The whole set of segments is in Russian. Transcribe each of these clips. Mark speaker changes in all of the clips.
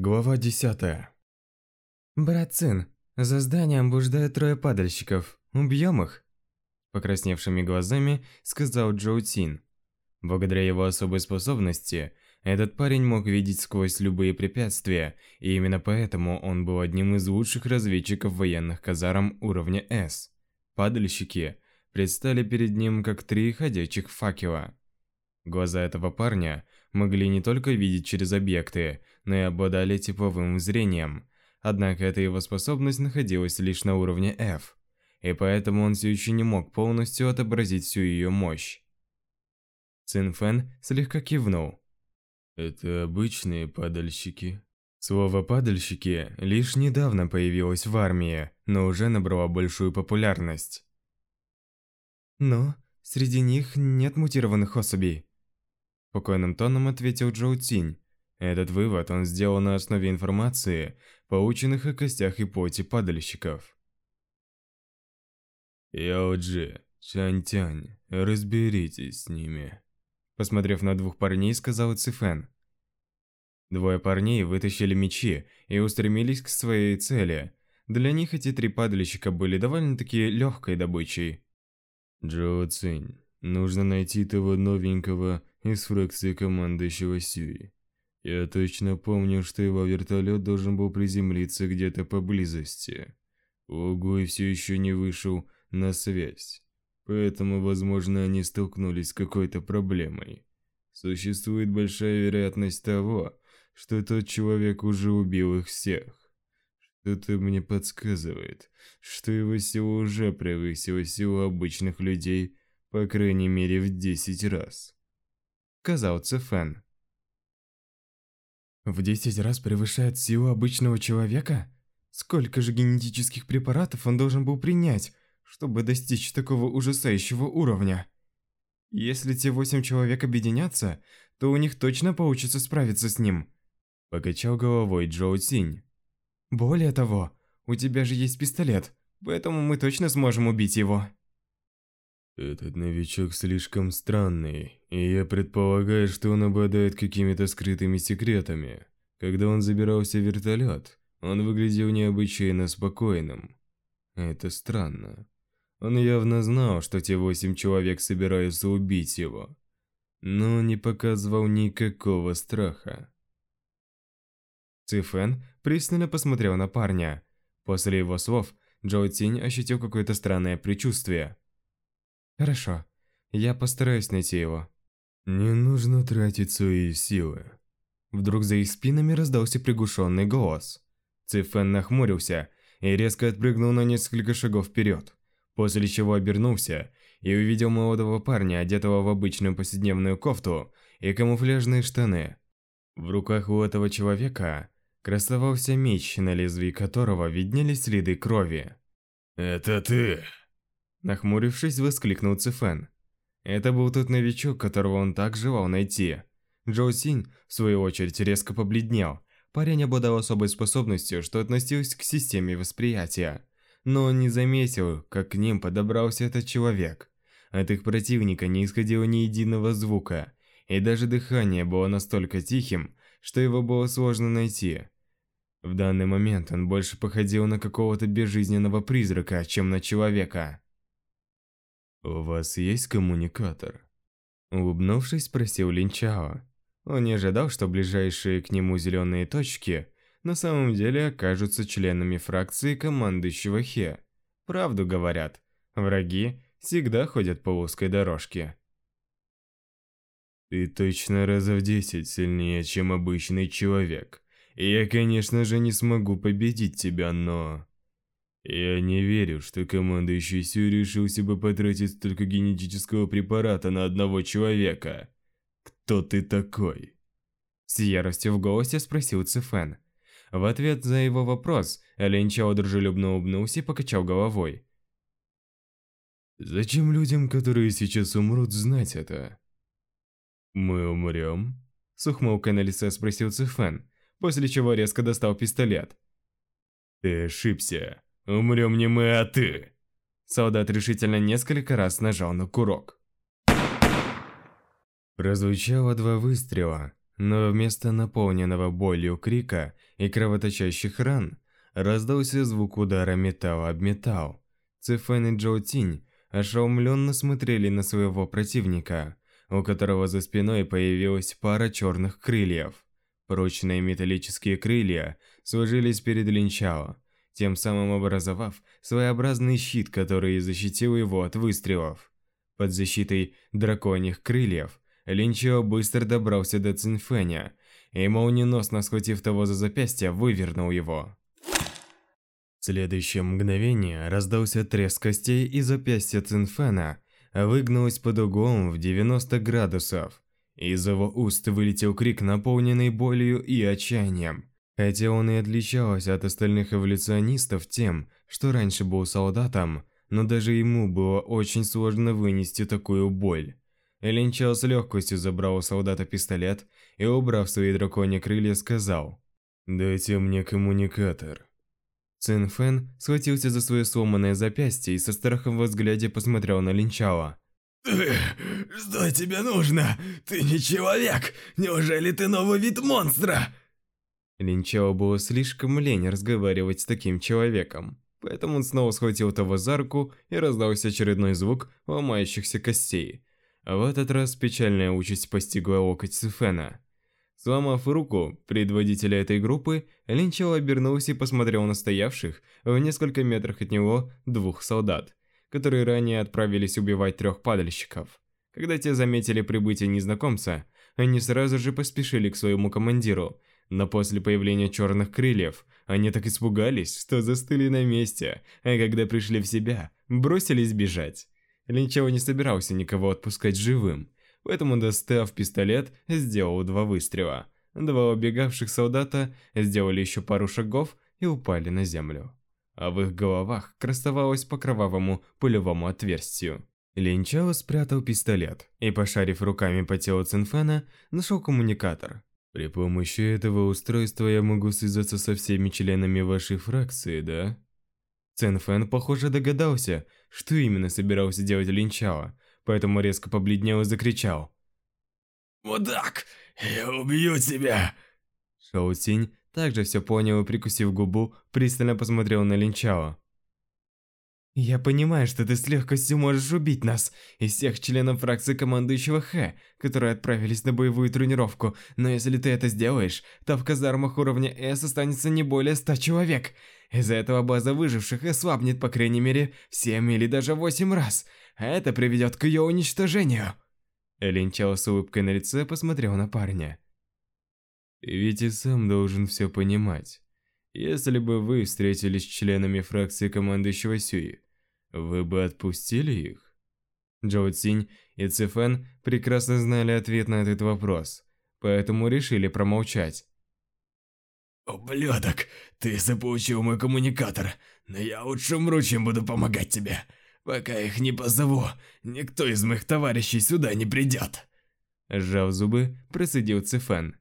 Speaker 1: Глава 10.
Speaker 2: Братцин, за зданием блуждают трое падальщиков. Убьем их? Покрасневшими глазами сказал Джоу Тин. Благодаря его особой способности, этот парень мог видеть сквозь любые препятствия, и именно поэтому он был одним из лучших разведчиков военных казарм уровня С. Падальщики предстали перед ним как три ходячих факела. Глаза этого парня могли не только видеть через объекты, но и обладали тепловым зрением. Однако эта его способность находилась лишь на уровне F, и поэтому он все еще не мог полностью отобразить всю ее мощь. Цин Фэн слегка кивнул.
Speaker 1: «Это обычные падальщики».
Speaker 2: Слово «падальщики» лишь недавно появилось в армии, но уже набрало большую популярность. «Но среди них нет мутированных особей», – спокойным тоном ответил Джоу Цинь, этот вывод он сделал на основе информации, полученных о костях и поте падальщиков.
Speaker 1: «Яо-Джи, Шантянь, разберитесь с ними», –
Speaker 2: посмотрев на двух парней, сказал Цифен. Двое парней вытащили мечи и устремились к своей цели. Для них эти три падальщика были довольно-таки легкой добычей.
Speaker 1: Джоу Цинь, нужно найти того новенького из фракции командующего Сюи. Я точно помню, что его вертолет должен был приземлиться где-то поблизости. Угой все еще не вышел на связь, поэтому, возможно, они столкнулись с какой-то проблемой. Существует большая вероятность того, что тот человек уже убил их всех. Что-то мне подсказывает, что его сила уже превысила силу обычных людей, по крайней мере, в 10 раз.
Speaker 2: Казался Фэн в 10 раз превышает силу обычного человека? Сколько же генетических препаратов он должен был принять, чтобы достичь такого ужасающего уровня? Если те восемь человек объединятся, то у них точно получится справиться с ним. Покачал головой Джоу Синь. Более того, у тебя же есть пистолет, поэтому мы точно сможем убить его.
Speaker 1: Этот новичок слишком странный, и я предполагаю, что он обладает какими-то скрытыми секретами. Когда он забирался в вертолет, он выглядел необычайно спокойным. Это странно. Он явно знал, что те восемь человек собираются убить его. Но не показывал никакого страха.
Speaker 2: Цифен пристально посмотрел на парня. После его слов Джоу Тинь ощутил какое-то странное предчувствие – Хорошо. Я постараюсь найти его.
Speaker 1: Не нужно тратить свои силы.
Speaker 2: Вдруг за их спинами раздался приглушенный голос. Цифен нахмурился и резко отпрыгнул на несколько шагов вперед, после чего обернулся и увидел молодого парня, одетого в обычную повседневную кофту и камуфляжные штаны. В руках у этого человека красовался меч, на лезвии которого виднелись следы крови.
Speaker 1: «Это ты!»
Speaker 2: Нахмурившись, воскликнул Цифен. Это был тот новичок, которого он так желал найти. Джоу Синь, в свою очередь, резко побледнел. Парень обладал особой способностью, что относилось к системе восприятия. Но он не заметил, как к ним подобрался этот человек. От их противника не исходило ни единого звука, и даже дыхание было настолько тихим, что его было сложно найти. В данный момент он больше походил на какого-то безжизненного призрака, чем на человека.
Speaker 1: «У вас есть коммуникатор?»
Speaker 2: Улыбнувшись, спросил Линчао. Он не ожидал, что ближайшие к нему зеленые точки на самом деле окажутся членами фракции командующего Хе. Правду говорят, враги всегда ходят по узкой дорожке.
Speaker 1: «Ты точно раза в десять сильнее, чем обычный человек. И я, конечно же, не смогу победить тебя, но...» Я не верю, что командующий Сю решился бы потратить столько генетического препарата на одного человека. Кто ты такой?
Speaker 2: С яростью в голосе спросил Цифен. В ответ за его вопрос Олень Чао дружелюбно улыбнулся и покачал головой.
Speaker 1: «Зачем людям, которые сейчас умрут, знать это?» «Мы умрем?»
Speaker 2: С ухмылкой на лице спросил Цифен, после чего резко достал пистолет.
Speaker 1: «Ты ошибся. «Умрем не мы, а ты!»
Speaker 2: Солдат решительно несколько раз нажал на курок. Прозвучало два выстрела, но вместо наполненного болью крика и кровоточащих ран раздался звук удара металла об металл. Цифен и Джоу Тинь ошеломленно смотрели на своего противника, у которого за спиной появилась пара черных крыльев. Прочные металлические крылья сложились перед Линчао, тем самым образовав своеобразный щит, который защитил его от выстрелов. Под защитой драконьих крыльев Линчо быстро добрался до Цинфэня и, молниеносно схватив того за запястье, вывернул его. В следующее мгновение раздался треск костей и запястье Цинфэна выгнулось под углом в 90 градусов. Из его уст вылетел крик, наполненный болью и отчаянием. Хотя он и отличался от остальных эволюционистов тем, что раньше был солдатом, но даже ему было очень сложно вынести такую боль. Линчал с легкостью забрал у солдата пистолет и, убрав свои драконьи крылья, сказал «Дайте мне коммуникатор». Цин Фэн схватился за свое сломанное запястье и со страхом в взгляде посмотрел на Линчала.
Speaker 3: Что тебе нужно? Ты не человек! Неужели ты новый вид монстра?»
Speaker 2: Линчао было слишком лень разговаривать с таким человеком, поэтому он снова схватил того за руку и раздался очередной звук ломающихся костей. А в этот раз печальная участь постигла локоть Сифена. Сломав руку предводителя этой группы, Линчао обернулся и посмотрел на стоявших в несколько метрах от него двух солдат, которые ранее отправились убивать трех падальщиков. Когда те заметили прибытие незнакомца, они сразу же поспешили к своему командиру – но после появления черных крыльев они так испугались, что застыли на месте, а когда пришли в себя, бросились бежать. Линчево не собирался никого отпускать живым, поэтому, достав пистолет, сделал два выстрела. Два убегавших солдата сделали еще пару шагов и упали на землю. А в их головах красовалось по кровавому пылевому отверстию. Линчао спрятал пистолет и, пошарив руками по телу Цинфена, нашел коммуникатор. При помощи этого устройства я могу связаться со всеми членами вашей фракции, да? Цэн Фэн, похоже, догадался, что именно собирался делать Линчао, поэтому резко побледнел и закричал.
Speaker 3: «Вот так! Я убью тебя!»
Speaker 2: Шоу Синь также все понял и, прикусив губу, пристально посмотрел на Линчао. Я понимаю, что ты с легкостью можешь убить нас и всех членов фракции командующего Х, которые отправились на боевую тренировку, но если ты это сделаешь, то в казармах уровня С останется не более ста человек. Из-за этого база выживших ослабнет по крайней мере в семь или даже восемь раз, а это приведет к ее уничтожению. Элин Чао с улыбкой на лице посмотрел на парня.
Speaker 1: Ведь и сам должен все понимать. Если бы вы встретились с членами фракции командующего Сюи, вы бы отпустили их?
Speaker 2: Джоу Цинь и Цифен прекрасно знали ответ на этот вопрос, поэтому решили промолчать.
Speaker 3: «Ублюдок, ты заполучил мой коммуникатор, но я лучше умру, чем буду помогать тебе. Пока их не позову, никто из моих товарищей сюда не придет!»
Speaker 2: Сжав зубы, процедил Цифен.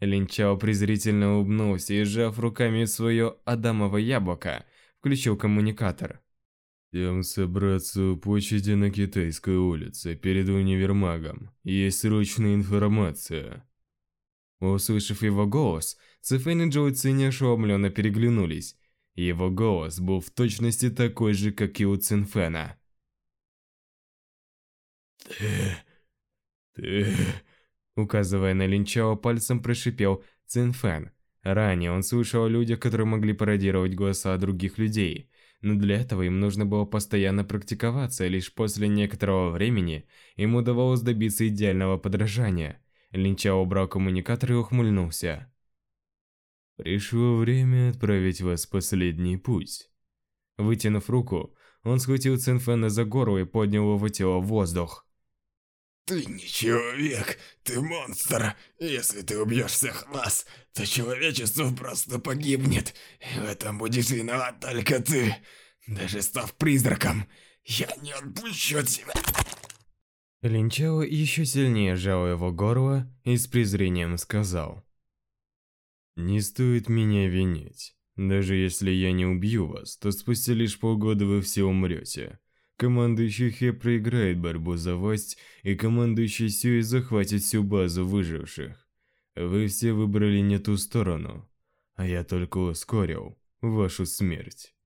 Speaker 2: Линчао презрительно улыбнулся и, сжав руками свое адамово яблоко, включил коммуникатор.
Speaker 1: Всем собраться у площади на Китайской улице перед универмагом. Есть срочная информация.
Speaker 2: Услышав его голос, Цифэнь и Джоу Цинь переглянулись. Его голос был в точности такой же, как и у Цинфэна.
Speaker 3: «Ты... ты...»
Speaker 2: Указывая на Линчао, пальцем прошипел Цинфэн. Ранее он слышал о людях, которые могли пародировать голоса других людей – но для этого им нужно было постоянно практиковаться, и лишь после некоторого времени им удавалось добиться идеального подражания. Линча убрал коммуникатор и ухмыльнулся.
Speaker 1: «Пришло время отправить вас в последний путь».
Speaker 2: Вытянув руку, он схватил Цинфена за гору и поднял его тело в воздух.
Speaker 3: «Ты не человек, ты монстр. Если ты убьешь всех нас, то человечество просто погибнет. В этом будешь виноват только ты. Даже став призраком, я не отпущу тебя».
Speaker 2: Линчао еще сильнее сжал его горло и с презрением сказал.
Speaker 1: «Не стоит меня винить. Даже если я не убью вас, то спустя лишь полгода вы все умрете. Командующий Хе проиграет борьбу за власть, и командующий Сюи захватит всю базу выживших. Вы все выбрали не ту сторону, а я только ускорил вашу смерть.